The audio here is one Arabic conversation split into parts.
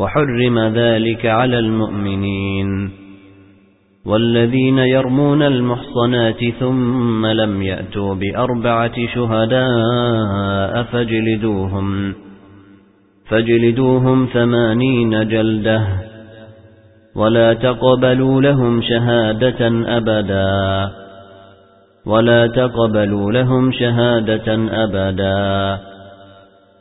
وحرم ذلك على المؤمنين والذين يرمون المحصنات ثم لم يأتوا بأربعة شهداء فاجلدوهم فاجلدوهم ثمانين جلدة ولا تقبلوا لهم شهادة أبدا ولا تقبلوا لهم شهادة أبدا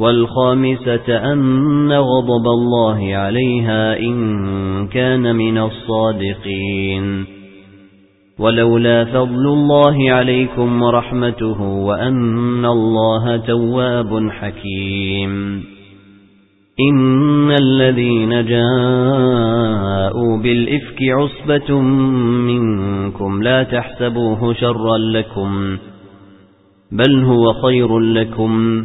والخامسة أن غضب الله عليها إن كان من الصادقين. ولولا فضل الله عليكم ورحمته وأن الله تواب حكيم. إن الذين جاءوا بالإفك عصبة منكم لا تحسبوه شرا لكم بل هو خير لكم.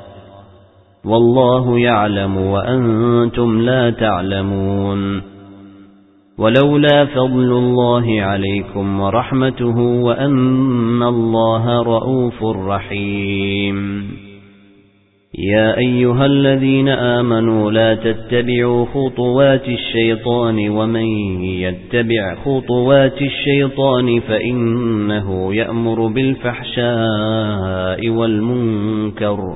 والله يعلم وأنتم لا تعلمون. ولولا فضل الله عليكم ورحمته وأن الله رؤوف رحيم. يا أيها الذين آمنوا لا تتبعوا خطوات الشيطان ومن يتبع خطوات الشيطان فإنه يأمر بالفحشاء والمنكر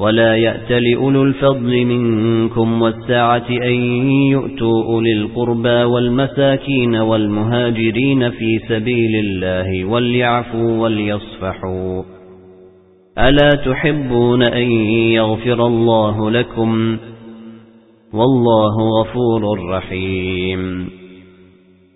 ولا يأتل أولو الفضل منكم والساعة أن يؤتوا أولي القربى والمساكين والمهاجرين في سبيل الله وليعفوا وليصفحوا. ألا تحبون أن يغفر الله لكم؟ والله غفور رحيم.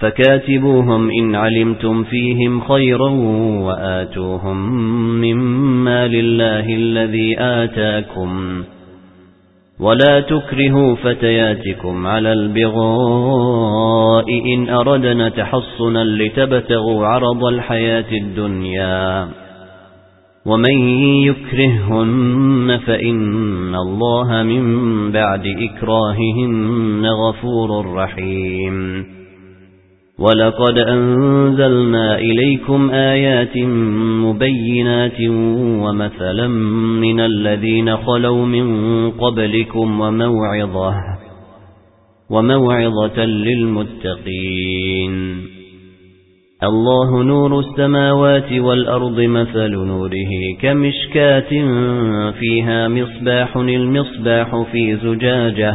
فكاتبوهم إن علمتم فيهم خيرا وآتوهم مما لله الذي آتاكم. ولا تكرهوا فتياتكم على البغاء إن أردنا تحصنا لتبتغوا عرض الحياة الدنيا. ومن يكرههن فإن الله من بعد إكراههن غفور رحيم. ولقد أنزلنا إليكم آيات مبينات ومثلا من الذين خلوا من قبلكم وموعظة وموعظة للمتقين. الله نور السماوات والأرض مثل نوره كمشكات فيها مصباح المصباح في زجاجة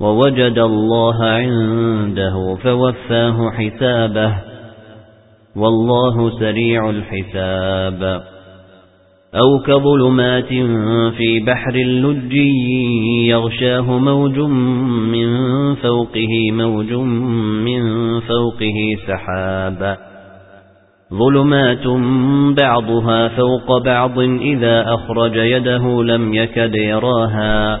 ووجد الله عنده فوفاه حسابه والله سريع الحساب. أو كظلمات في بحر اللج يغشاه موج من فوقه موج من فوقه سحاب. ظلمات بعضها فوق بعض إذا أخرج يده لم يكد يراها.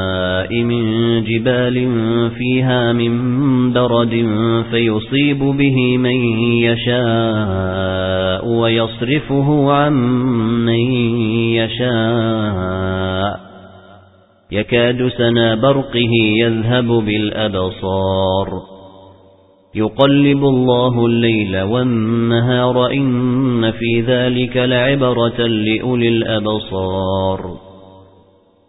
من جبال فيها من برد فيصيب به من يشاء ويصرفه عن من يشاء. يكاد سنا برقه يذهب بالأبصار. يقلب الله الليل والنهار إن في ذلك لعبرة لأولي الأبصار.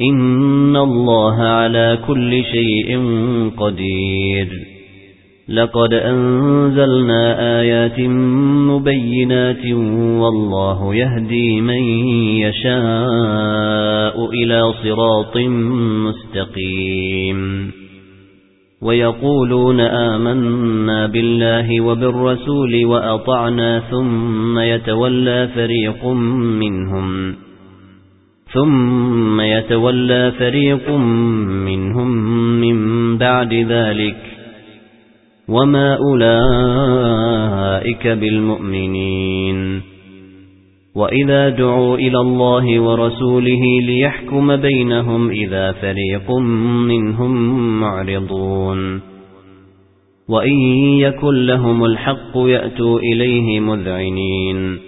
إن الله على كل شيء قدير. لقد أنزلنا آيات مبينات والله يهدي من يشاء إلى صراط مستقيم. ويقولون آمنا بالله وبالرسول وأطعنا ثم يتولى فريق منهم ثم يتولى فريق منهم من بعد ذلك وما أولئك بالمؤمنين وإذا دعوا إلى الله ورسوله ليحكم بينهم إذا فريق منهم معرضون وإن يكن لهم الحق يأتوا إليه مذعنين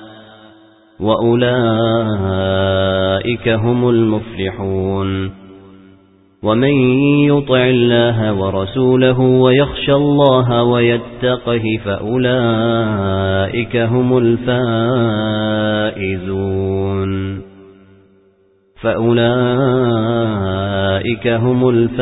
وأولئك هم المفلحون. ومن يطع الله ورسوله ويخشى الله ويتقه فأولئك هم الفائزون. فأولئك هم الفائزون.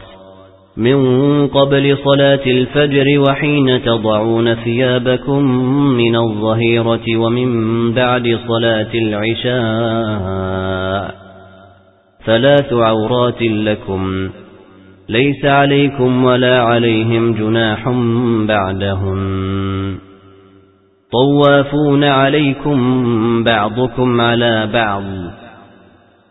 من قبل صلاة الفجر وحين تضعون ثيابكم من الظهيرة ومن بعد صلاة العشاء ثلاث عورات لكم ليس عليكم ولا عليهم جناح بعدهم طوافون عليكم بعضكم على بعض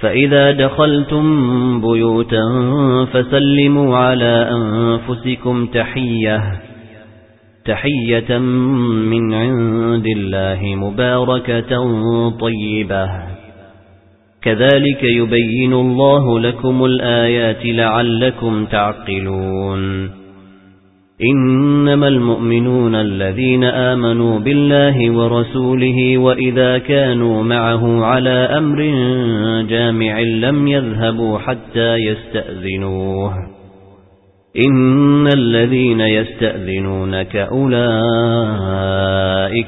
فإذا دخلتم بيوتا فسلموا على أنفسكم تحية تحية من عند الله مباركة طيبة. كذلك يبين الله لكم الآيات لعلكم تعقلون. إنما المؤمنون الذين آمنوا بالله ورسوله وإذا كانوا معه على أمر جامع لم يذهبوا حتى يستأذنوه. إن الذين يستأذنونك أولئك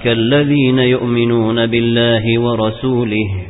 الذين يؤمنون بالله ورسوله